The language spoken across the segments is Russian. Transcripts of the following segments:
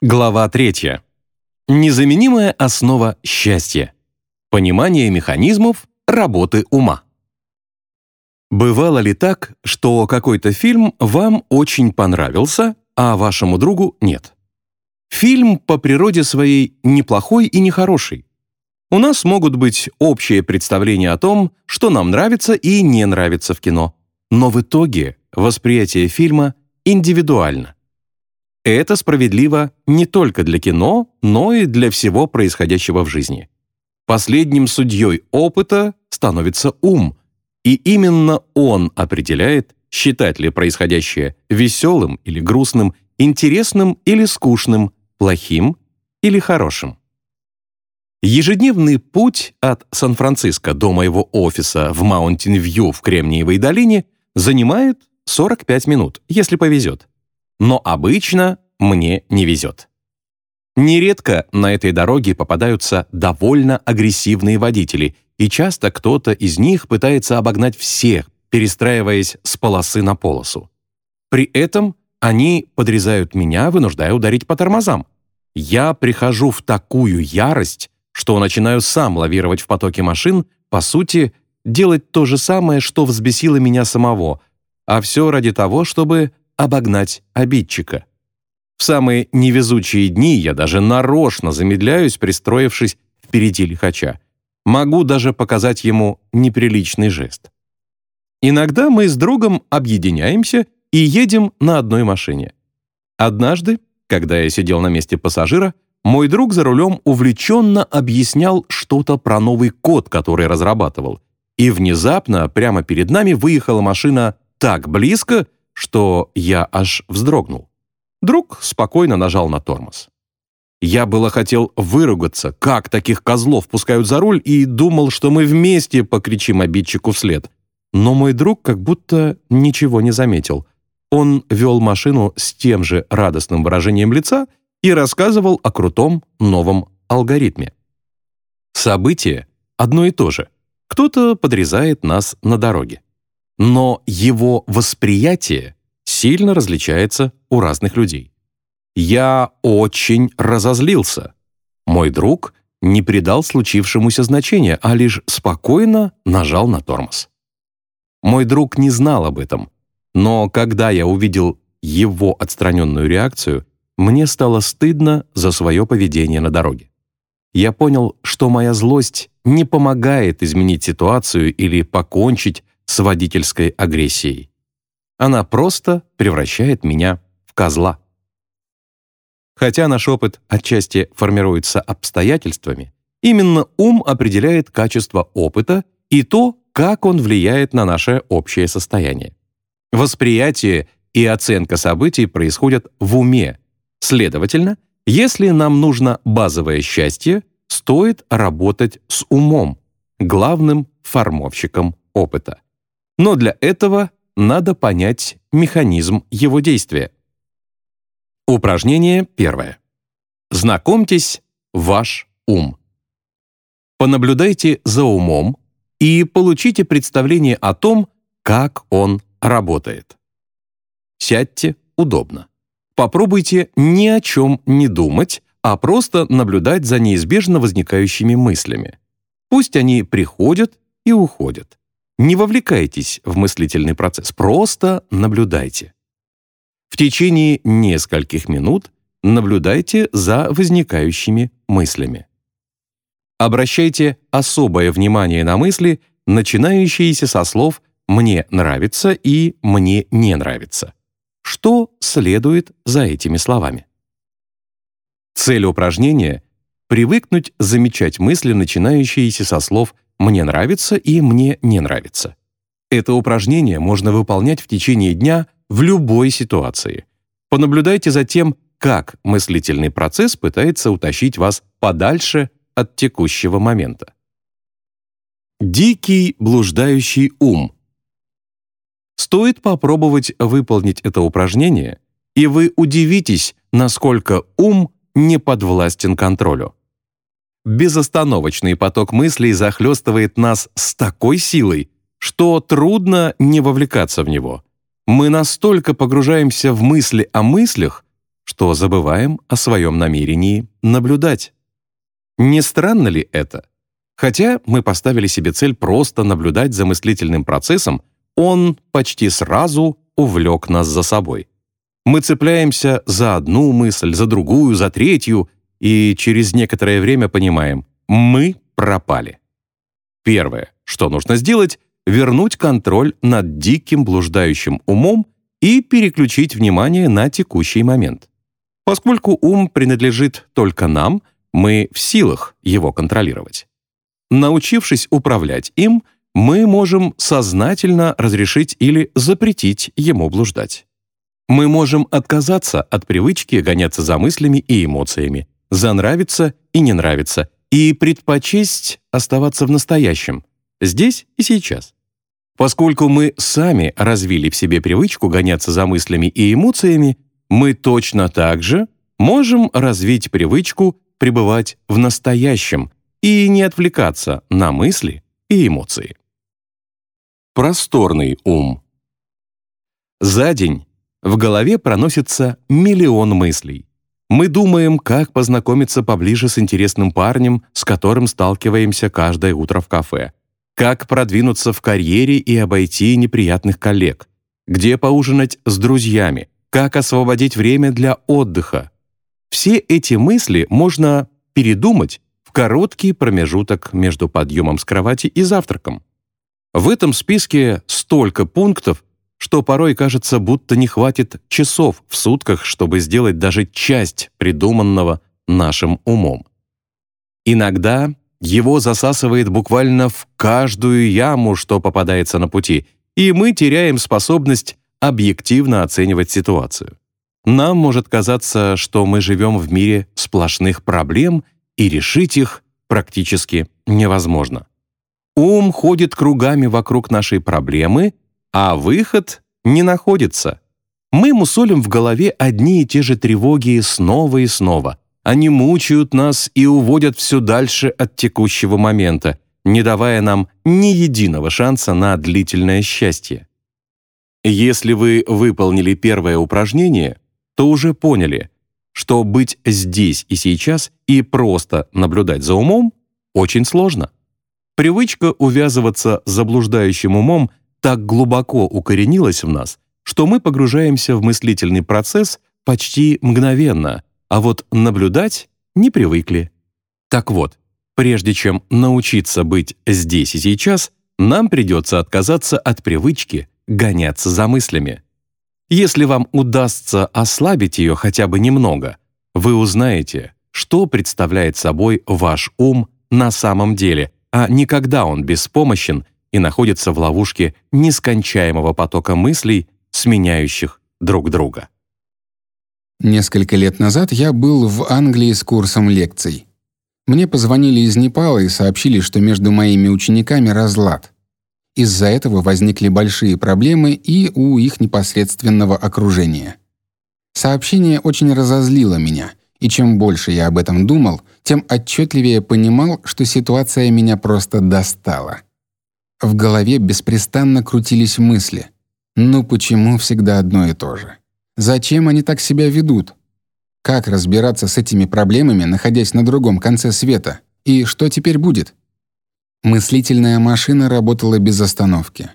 Глава 3. Незаменимая основа счастья. Понимание механизмов работы ума. Бывало ли так, что какой-то фильм вам очень понравился, а вашему другу нет? Фильм по природе своей неплохой и нехороший. У нас могут быть общие представления о том, что нам нравится и не нравится в кино. Но в итоге восприятие фильма индивидуально. Это справедливо не только для кино, но и для всего происходящего в жизни. Последним судьей опыта становится ум, и именно он определяет, считать ли происходящее веселым или грустным, интересным или скучным, плохим или хорошим. Ежедневный путь от Сан-Франциско до моего офиса в Маунтин-Вью в Кремниевой долине занимает 45 минут, если повезет но обычно мне не везет. Нередко на этой дороге попадаются довольно агрессивные водители, и часто кто-то из них пытается обогнать всех, перестраиваясь с полосы на полосу. При этом они подрезают меня, вынуждая ударить по тормозам. Я прихожу в такую ярость, что начинаю сам лавировать в потоке машин, по сути, делать то же самое, что взбесило меня самого, а все ради того, чтобы обогнать обидчика. В самые невезучие дни я даже нарочно замедляюсь, пристроившись впереди лихача. Могу даже показать ему неприличный жест. Иногда мы с другом объединяемся и едем на одной машине. Однажды, когда я сидел на месте пассажира, мой друг за рулем увлеченно объяснял что-то про новый код, который разрабатывал. И внезапно прямо перед нами выехала машина так близко, что я аж вздрогнул. Друг спокойно нажал на тормоз. Я было хотел выругаться, как таких козлов пускают за руль, и думал, что мы вместе покричим обидчику вслед. Но мой друг как будто ничего не заметил. Он вел машину с тем же радостным выражением лица и рассказывал о крутом новом алгоритме. Событие одно и то же. Кто-то подрезает нас на дороге но его восприятие сильно различается у разных людей. Я очень разозлился. Мой друг не придал случившемуся значения, а лишь спокойно нажал на тормоз. Мой друг не знал об этом, но когда я увидел его отстраненную реакцию, мне стало стыдно за свое поведение на дороге. Я понял, что моя злость не помогает изменить ситуацию или покончить с водительской агрессией. Она просто превращает меня в козла. Хотя наш опыт отчасти формируется обстоятельствами, именно ум определяет качество опыта и то, как он влияет на наше общее состояние. Восприятие и оценка событий происходят в уме. Следовательно, если нам нужно базовое счастье, стоит работать с умом, главным формовщиком опыта. Но для этого надо понять механизм его действия. Упражнение первое. Знакомьтесь, ваш ум. Понаблюдайте за умом и получите представление о том, как он работает. Сядьте удобно. Попробуйте ни о чем не думать, а просто наблюдать за неизбежно возникающими мыслями. Пусть они приходят и уходят. Не вовлекайтесь в мыслительный процесс, просто наблюдайте. В течение нескольких минут наблюдайте за возникающими мыслями. Обращайте особое внимание на мысли, начинающиеся со слов «мне нравится» и «мне не нравится». Что следует за этими словами? Цель упражнения — привыкнуть замечать мысли, начинающиеся со слов «мне «мне нравится» и «мне не нравится». Это упражнение можно выполнять в течение дня в любой ситуации. Понаблюдайте за тем, как мыслительный процесс пытается утащить вас подальше от текущего момента. Дикий блуждающий ум. Стоит попробовать выполнить это упражнение, и вы удивитесь, насколько ум не подвластен контролю безостановочный поток мыслей захлестывает нас с такой силой, что трудно не вовлекаться в него. Мы настолько погружаемся в мысли о мыслях, что забываем о своем намерении наблюдать. Не странно ли это? Хотя мы поставили себе цель просто наблюдать за мыслительным процессом, он почти сразу увлек нас за собой. Мы цепляемся за одну мысль, за другую, за третью, и через некоторое время понимаем — мы пропали. Первое, что нужно сделать — вернуть контроль над диким блуждающим умом и переключить внимание на текущий момент. Поскольку ум принадлежит только нам, мы в силах его контролировать. Научившись управлять им, мы можем сознательно разрешить или запретить ему блуждать. Мы можем отказаться от привычки гоняться за мыслями и эмоциями, за нравится и не нравится, и предпочесть оставаться в настоящем, здесь и сейчас. Поскольку мы сами развили в себе привычку гоняться за мыслями и эмоциями, мы точно так же можем развить привычку пребывать в настоящем и не отвлекаться на мысли и эмоции. Просторный ум. За день в голове проносится миллион мыслей. Мы думаем, как познакомиться поближе с интересным парнем, с которым сталкиваемся каждое утро в кафе как продвинуться в карьере и обойти неприятных коллег, где поужинать с друзьями, как освободить время для отдыха. Все эти мысли можно передумать в короткий промежуток между подъемом с кровати и завтраком. В этом списке столько пунктов, что порой кажется, будто не хватит часов в сутках, чтобы сделать даже часть придуманного нашим умом. Иногда его засасывает буквально в каждую яму, что попадается на пути, и мы теряем способность объективно оценивать ситуацию. Нам может казаться, что мы живем в мире сплошных проблем, и решить их практически невозможно. Ум ходит кругами вокруг нашей проблемы, а выход не находится. Мы мусолим в голове одни и те же тревоги снова и снова — они мучают нас и уводят все дальше от текущего момента, не давая нам ни единого шанса на длительное счастье. Если вы выполнили первое упражнение, то уже поняли, что быть здесь и сейчас и просто наблюдать за умом очень сложно. Привычка увязываться заблуждающим умом так глубоко укоренилась в нас, что мы погружаемся в мыслительный процесс почти мгновенно, а вот наблюдать не привыкли. Так вот, прежде чем научиться быть здесь и сейчас, нам придется отказаться от привычки гоняться за мыслями. Если вам удастся ослабить ее хотя бы немного, вы узнаете, что представляет собой ваш ум на самом деле, а не когда он беспомощен и находится в ловушке нескончаемого потока мыслей, сменяющих друг друга. Несколько лет назад я был в Англии с курсом лекций. Мне позвонили из Непала и сообщили, что между моими учениками разлад. Из-за этого возникли большие проблемы и у их непосредственного окружения. Сообщение очень разозлило меня, и чем больше я об этом думал, тем отчетливее понимал, что ситуация меня просто достала. В голове беспрестанно крутились мысли. Ну почему всегда одно и то же? Зачем они так себя ведут? Как разбираться с этими проблемами, находясь на другом конце света? И что теперь будет? Мыслительная машина работала без остановки.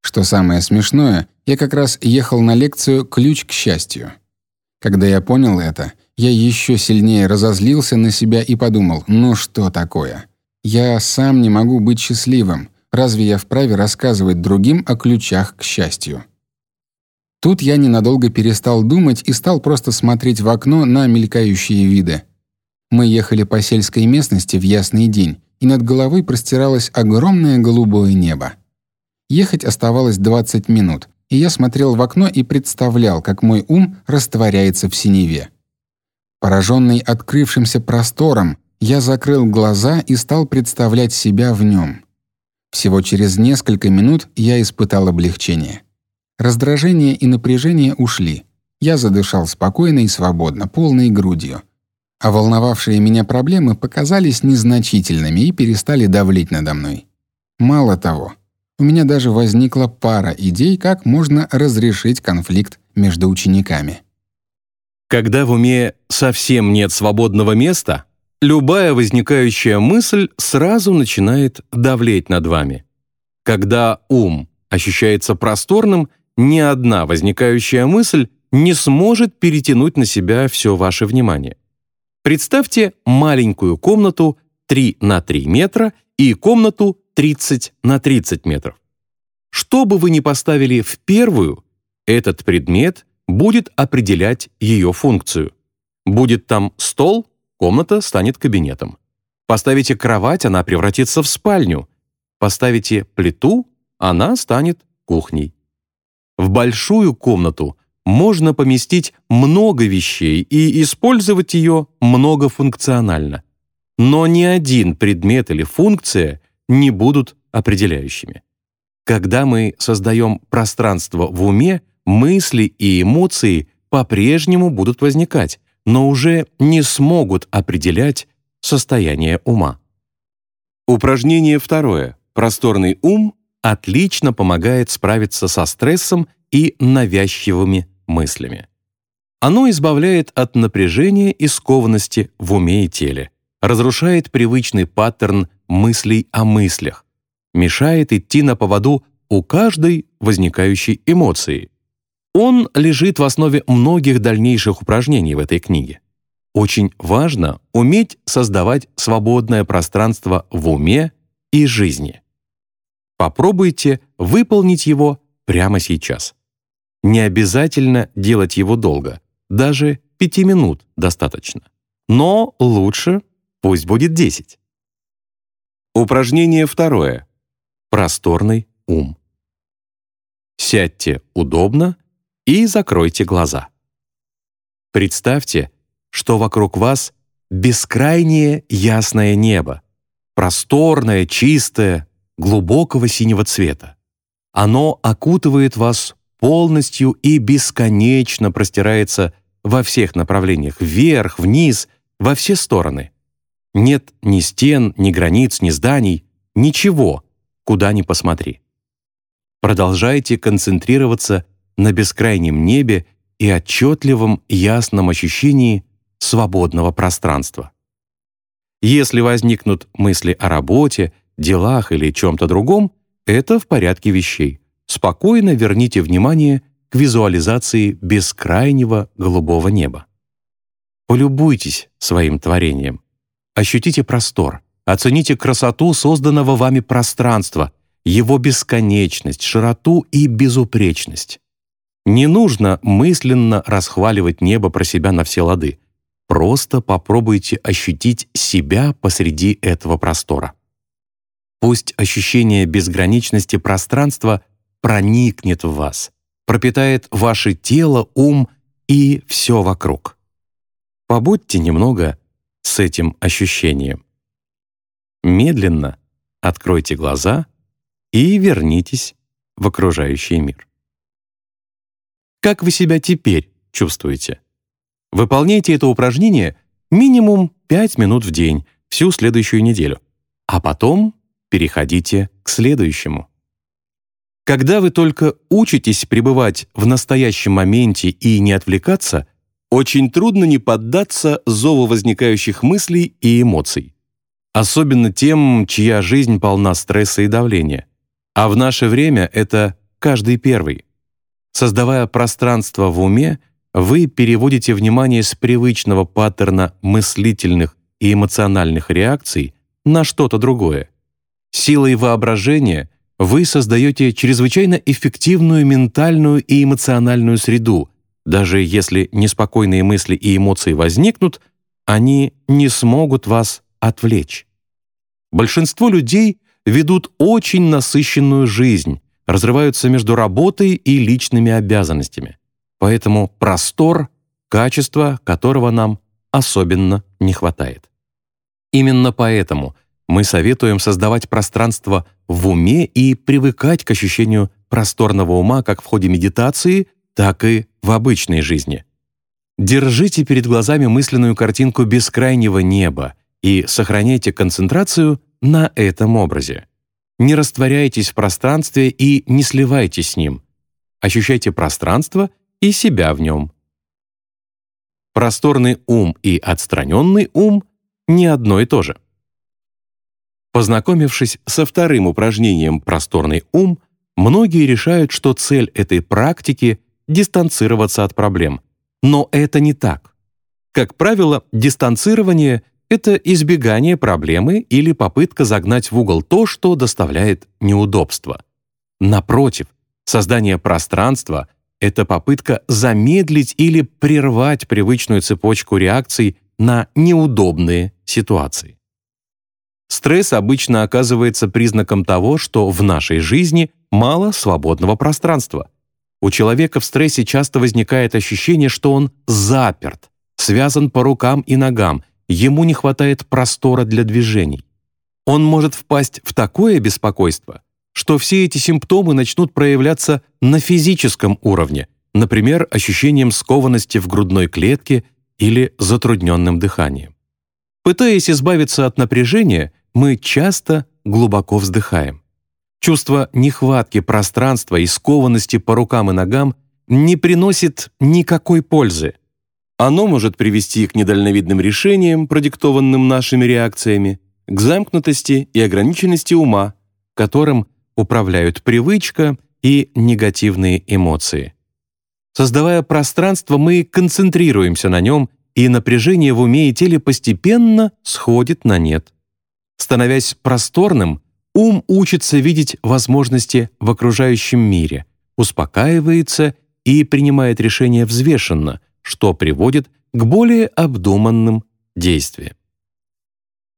Что самое смешное, я как раз ехал на лекцию «Ключ к счастью». Когда я понял это, я еще сильнее разозлился на себя и подумал, ну что такое? Я сам не могу быть счастливым. Разве я вправе рассказывать другим о ключах к счастью? Тут я ненадолго перестал думать и стал просто смотреть в окно на мелькающие виды. Мы ехали по сельской местности в ясный день, и над головой простиралось огромное голубое небо. Ехать оставалось 20 минут, и я смотрел в окно и представлял, как мой ум растворяется в синеве. Пораженный открывшимся простором, я закрыл глаза и стал представлять себя в нем. Всего через несколько минут я испытал облегчение. Раздражение и напряжение ушли. Я задышал спокойно и свободно, полной грудью. А волновавшие меня проблемы показались незначительными и перестали давлеть надо мной. Мало того, у меня даже возникла пара идей, как можно разрешить конфликт между учениками. Когда в уме совсем нет свободного места, любая возникающая мысль сразу начинает давлеть над вами. Когда ум ощущается просторным, ни одна возникающая мысль не сможет перетянуть на себя все ваше внимание. Представьте маленькую комнату 3 на 3 метра и комнату 30 на 30 метров. Что бы вы ни поставили в первую, этот предмет будет определять ее функцию. Будет там стол, комната станет кабинетом. Поставите кровать, она превратится в спальню. Поставите плиту, она станет кухней. В большую комнату можно поместить много вещей и использовать ее многофункционально. Но ни один предмет или функция не будут определяющими. Когда мы создаем пространство в уме, мысли и эмоции по-прежнему будут возникать, но уже не смогут определять состояние ума. Упражнение второе. Просторный ум отлично помогает справиться со стрессом и навязчивыми мыслями. Оно избавляет от напряжения и скованности в уме и теле, разрушает привычный паттерн мыслей о мыслях, мешает идти на поводу у каждой возникающей эмоции. Он лежит в основе многих дальнейших упражнений в этой книге. Очень важно уметь создавать свободное пространство в уме и жизни. Попробуйте выполнить его прямо сейчас. Не обязательно делать его долго, даже пяти минут достаточно. Но лучше пусть будет 10. Упражнение второе. Просторный ум. Сядьте удобно и закройте глаза. Представьте, что вокруг вас бескрайнее ясное небо, просторное, чистое, глубокого синего цвета. Оно окутывает вас полностью и бесконечно простирается во всех направлениях, вверх, вниз, во все стороны. Нет ни стен, ни границ, ни зданий, ничего, куда ни посмотри. Продолжайте концентрироваться на бескрайнем небе и отчетливом ясном ощущении свободного пространства. Если возникнут мысли о работе, делах или чем-то другом, это в порядке вещей. Спокойно верните внимание к визуализации бескрайнего голубого неба. Полюбуйтесь своим творением. Ощутите простор, оцените красоту созданного вами пространства, его бесконечность, широту и безупречность. Не нужно мысленно расхваливать небо про себя на все лады. Просто попробуйте ощутить себя посреди этого простора. Пусть ощущение безграничности пространства проникнет в вас, пропитает ваше тело, ум и все вокруг. Побудьте немного с этим ощущением. Медленно откройте глаза и вернитесь в окружающий мир. Как вы себя теперь чувствуете? Выполняйте это упражнение минимум 5 минут в день всю следующую неделю, а потом переходите к следующему. Когда вы только учитесь пребывать в настоящем моменте и не отвлекаться — очень трудно не поддаться зову возникающих мыслей и эмоций. Особенно тем, чья жизнь полна стресса и давления. А в наше время это каждый первый. Создавая пространство в уме, вы переводите внимание с привычного паттерна мыслительных и эмоциональных реакций на что-то другое. Силой воображения вы создаете чрезвычайно эффективную ментальную и эмоциональную среду, даже если неспокойные мысли и эмоции возникнут, они не смогут вас отвлечь. Большинство людей ведут очень насыщенную жизнь, разрываются между работой и личными обязанностями. Поэтому простор — качество, которого нам особенно не хватает. Именно поэтому мы советуем создавать пространство в уме и привыкать к ощущению просторного ума как в ходе медитации, так и в обычной жизни. Держите перед глазами мысленную картинку бескрайнего неба и сохраняйте концентрацию на этом образе. Не растворяйтесь в пространстве и не сливайтесь с ним. Ощущайте пространство и себя в нем. просторный ум и отстраненный ум не одно и то же. Познакомившись со вторым упражнением «Просторный ум», многие решают, что цель этой практики — дистанцироваться от проблем. Но это не так. Как правило, дистанцирование — это избегание проблемы или попытка загнать в угол то, что доставляет неудобства. Напротив, создание пространства — это попытка замедлить или прервать привычную цепочку реакций на неудобные ситуации. Стресс обычно оказывается признаком того, что в нашей жизни мало свободного пространства. У человека в стрессе часто возникает ощущение, что он заперт, связан по рукам и ногам, ему не хватает простора для движений. Он может впасть в такое беспокойство, что все эти симптомы начнут проявляться на физическом уровне, например, ощущением скованности в грудной клетке или затрудненным дыханием. Пытаясь избавиться от напряжения, мы часто глубоко вздыхаем. Чувство нехватки пространства и скованности по рукам и ногам не приносит никакой пользы. Оно может привести к недальновидным решениям, продиктованным нашими реакциями, к замкнутости и ограниченности ума, которым управляют привычка и негативные эмоции. Создавая пространство, мы концентрируемся на нем, и напряжение в уме и теле постепенно сходит на нет. Становясь просторным, ум учится видеть возможности в окружающем мире, успокаивается и принимает решения взвешенно, что приводит к более обдуманным действиям.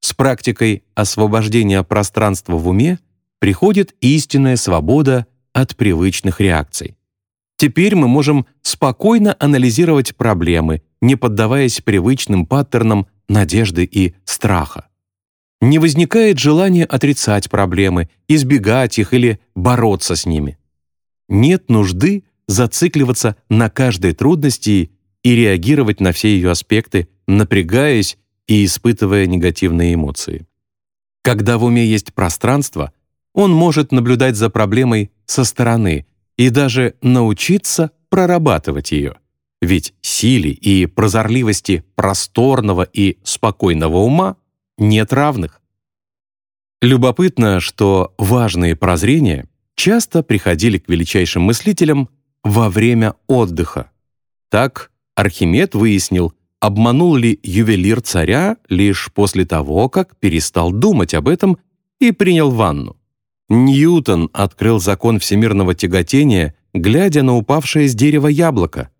С практикой освобождения пространства в уме приходит истинная свобода от привычных реакций. Теперь мы можем спокойно анализировать проблемы, не поддаваясь привычным паттернам надежды и страха не возникает желания отрицать проблемы, избегать их или бороться с ними. Нет нужды зацикливаться на каждой трудности и реагировать на все ее аспекты, напрягаясь и испытывая негативные эмоции. Когда в уме есть пространство, он может наблюдать за проблемой со стороны и даже научиться прорабатывать ее. Ведь силе и прозорливости просторного и спокойного ума нет равных. Любопытно, что важные прозрения часто приходили к величайшим мыслителям во время отдыха. Так Архимед выяснил, обманул ли ювелир царя лишь после того, как перестал думать об этом и принял ванну. Ньютон открыл закон всемирного тяготения, глядя на упавшее с дерева яблоко.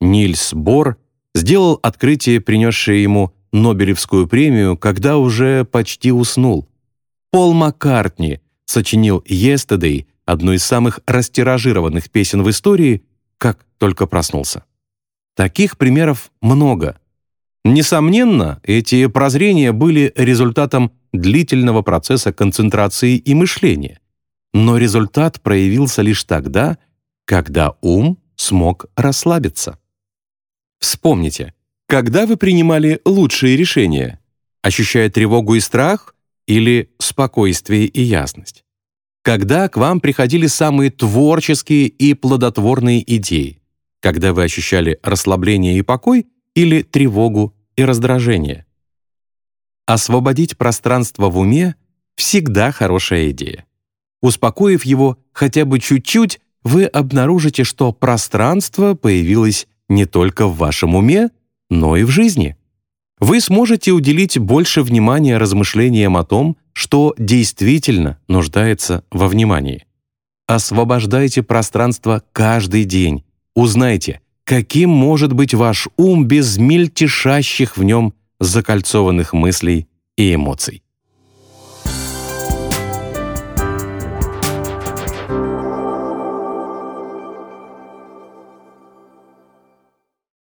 Нильс Бор сделал открытие, принесшее ему Нобелевскую премию, когда уже почти уснул. Пол Маккартни сочинил «Yesterday», одну из самых растиражированных песен в истории, как только проснулся. Таких примеров много. Несомненно, эти прозрения были результатом длительного процесса концентрации и мышления. Но результат проявился лишь тогда, когда ум смог расслабиться. Вспомните, когда вы принимали лучшие решения? Ощущая тревогу и страх или спокойствие и ясность? Когда к вам приходили самые творческие и плодотворные идеи? Когда вы ощущали расслабление и покой или тревогу и раздражение? Освободить пространство в уме — всегда хорошая идея. Успокоив его хотя бы чуть-чуть, вы обнаружите, что пространство появилось не только в вашем уме, но и в жизни. Вы сможете уделить больше внимания размышлениям о том, что действительно нуждается во внимании. Освобождайте пространство каждый день. Узнайте, каким может быть ваш ум без мельтешащих в нем закольцованных мыслей и эмоций.